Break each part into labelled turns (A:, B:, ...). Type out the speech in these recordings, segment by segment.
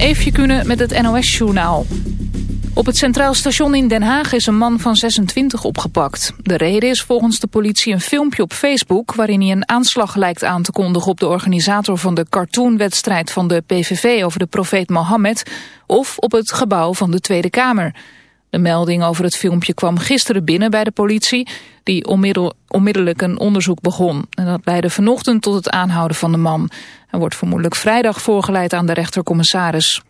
A: Eefje Kunnen met het NOS-journaal. Op het Centraal Station in Den Haag is een man van 26 opgepakt. De reden is volgens de politie een filmpje op Facebook... waarin hij een aanslag lijkt aan te kondigen op de organisator van de cartoonwedstrijd van de PVV over de profeet Mohammed... of op het gebouw van de Tweede Kamer. De melding over het filmpje kwam gisteren binnen bij de politie... die onmiddellijk een onderzoek begon. En dat leidde vanochtend tot het aanhouden van de man. Hij wordt vermoedelijk vrijdag voorgeleid aan de rechtercommissaris.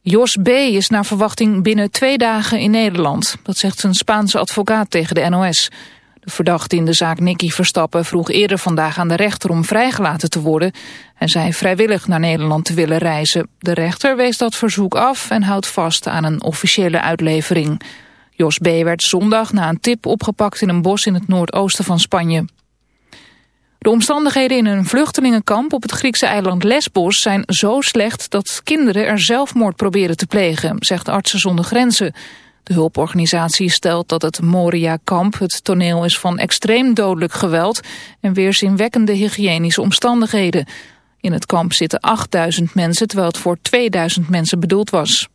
A: Jos B. is naar verwachting binnen twee dagen in Nederland. Dat zegt zijn Spaanse advocaat tegen de NOS. De verdachte in de zaak Nicky Verstappen vroeg eerder vandaag aan de rechter om vrijgelaten te worden. Hij zei vrijwillig naar Nederland te willen reizen. De rechter wees dat verzoek af en houdt vast aan een officiële uitlevering. Jos B. werd zondag na een tip opgepakt in een bos in het noordoosten van Spanje. De omstandigheden in een vluchtelingenkamp op het Griekse eiland Lesbos zijn zo slecht dat kinderen er zelfmoord proberen te plegen, zegt Artsen zonder Grenzen. De hulporganisatie stelt dat het Moria-kamp het toneel is van extreem dodelijk geweld en weerzinwekkende hygiënische omstandigheden. In het kamp zitten 8000 mensen, terwijl het voor 2000 mensen bedoeld was.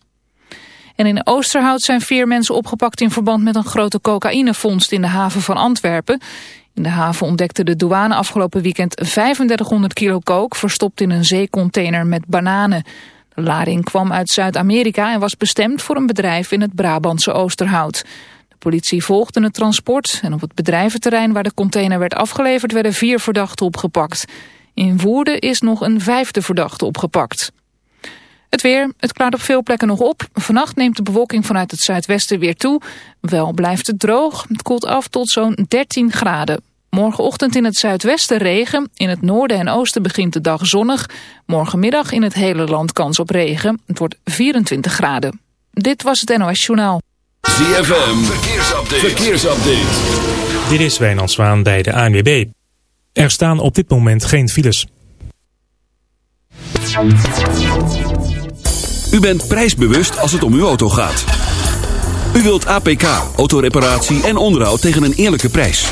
A: En in Oosterhout zijn vier mensen opgepakt in verband met een grote cocaïnevondst in de haven van Antwerpen. In de haven ontdekte de douane afgelopen weekend 3500 kilo kook verstopt in een zeecontainer met bananen. Lading kwam uit Zuid-Amerika en was bestemd voor een bedrijf in het Brabantse Oosterhout. De politie volgde het transport en op het bedrijventerrein waar de container werd afgeleverd werden vier verdachten opgepakt. In Woerden is nog een vijfde verdachte opgepakt. Het weer, het klaart op veel plekken nog op. Vannacht neemt de bewolking vanuit het zuidwesten weer toe. Wel blijft het droog. Het koelt af tot zo'n 13 graden. Morgenochtend in het zuidwesten regen. In het noorden en oosten begint de dag zonnig. Morgenmiddag in het hele land kans op regen. Het wordt 24 graden. Dit was het NOS Journaal.
B: ZFM, verkeersupdate. verkeersupdate.
C: Dit is Wijnand Zwaan bij de ANWB. Er staan op dit moment geen files.
B: U bent prijsbewust als het om uw auto gaat. U wilt APK, autoreparatie en onderhoud tegen een eerlijke prijs.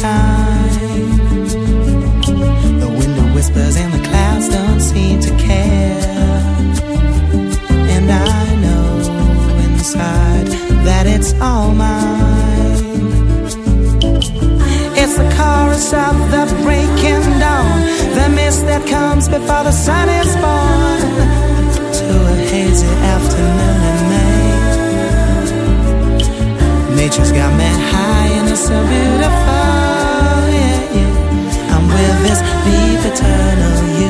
D: time. The window whispers and the clouds don't seem to care. And I know inside that it's all mine. It's the chorus of the breaking dawn, the mist that comes before the sun is born. To a
E: hazy afternoon in May. Nature's got me high and it's
F: so beautiful. leave eternal you.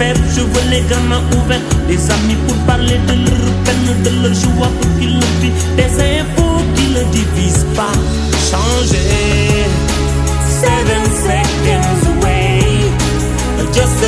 F: Je cheveux, les gamins ouverts. Des amis pour parler de leur peine, de leur joie pour qu'ils le vivent. Des infos qui ne divisent pas. Changer. Seven seconds away. Just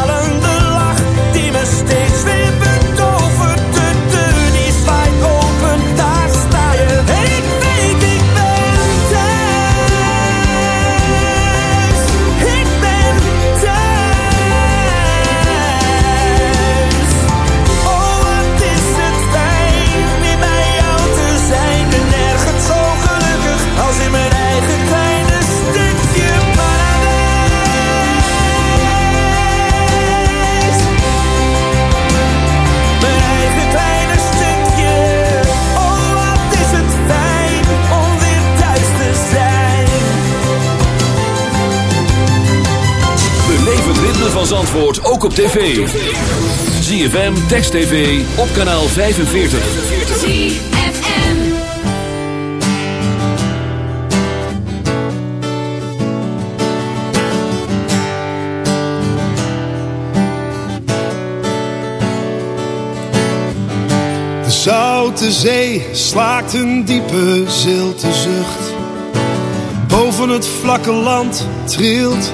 G: Zandvoort ook op tv. ZFM, Text TV, op kanaal 45.
H: De zoute zee slaakt een diepe zilte zucht. Boven het vlakke land trilt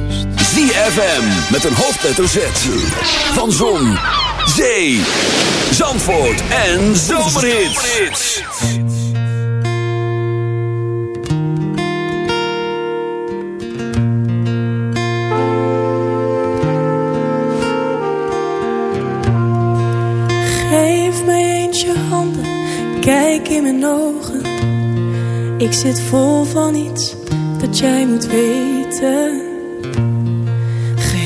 G: ZFM met een hoofdletter Z. Van Zon, Zee, Zandvoort en Zomerhits.
I: Geef mij eens je handen, kijk in mijn ogen. Ik zit vol van iets dat jij moet weten.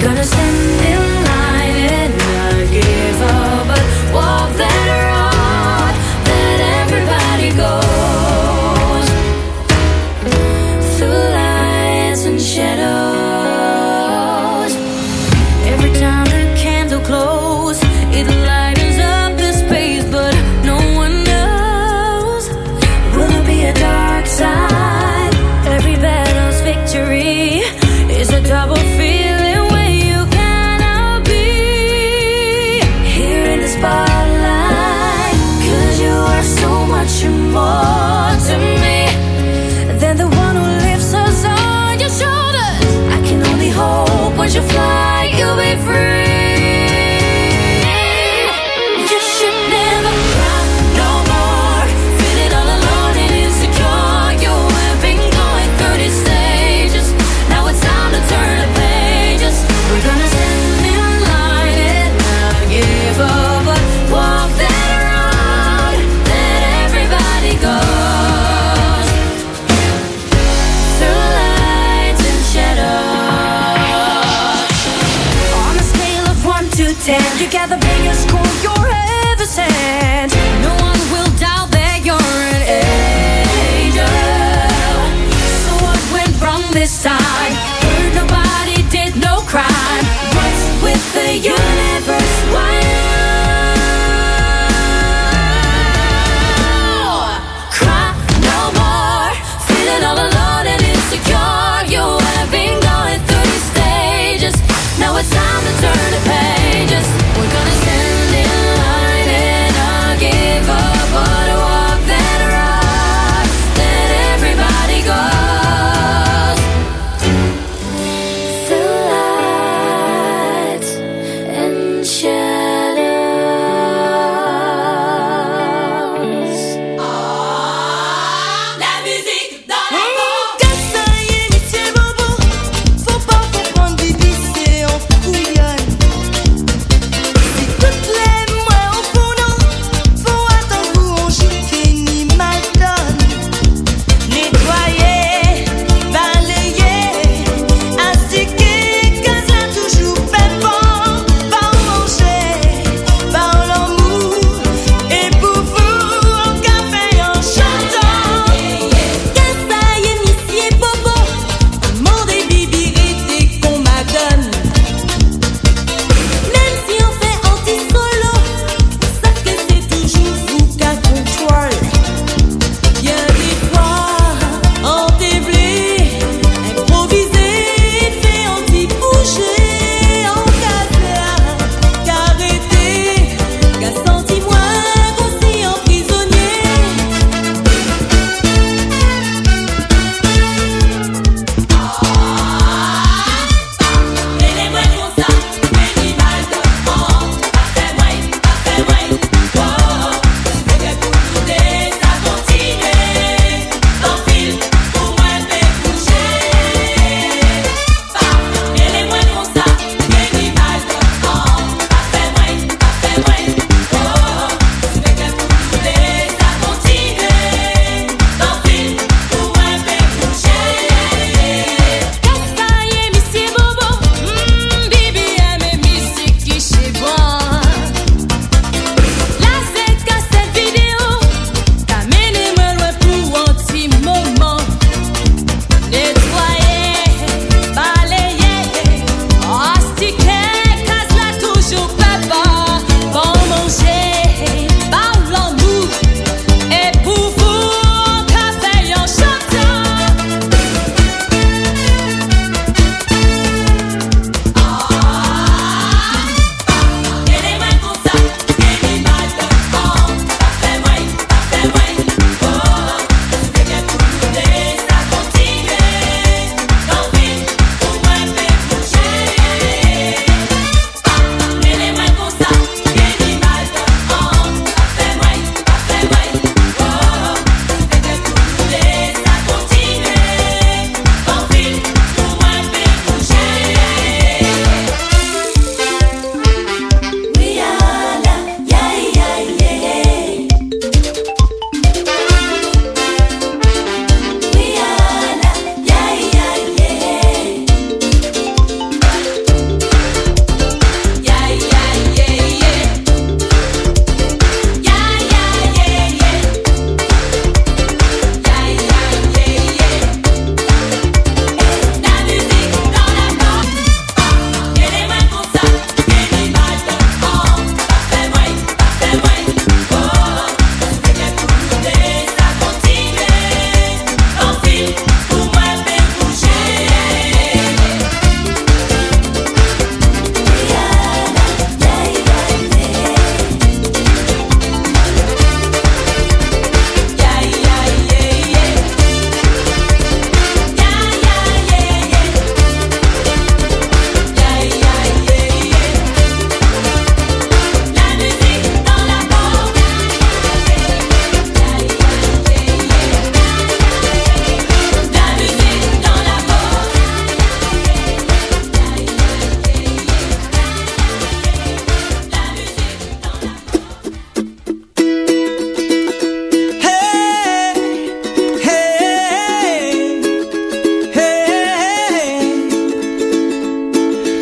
J: Gonna send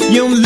J: You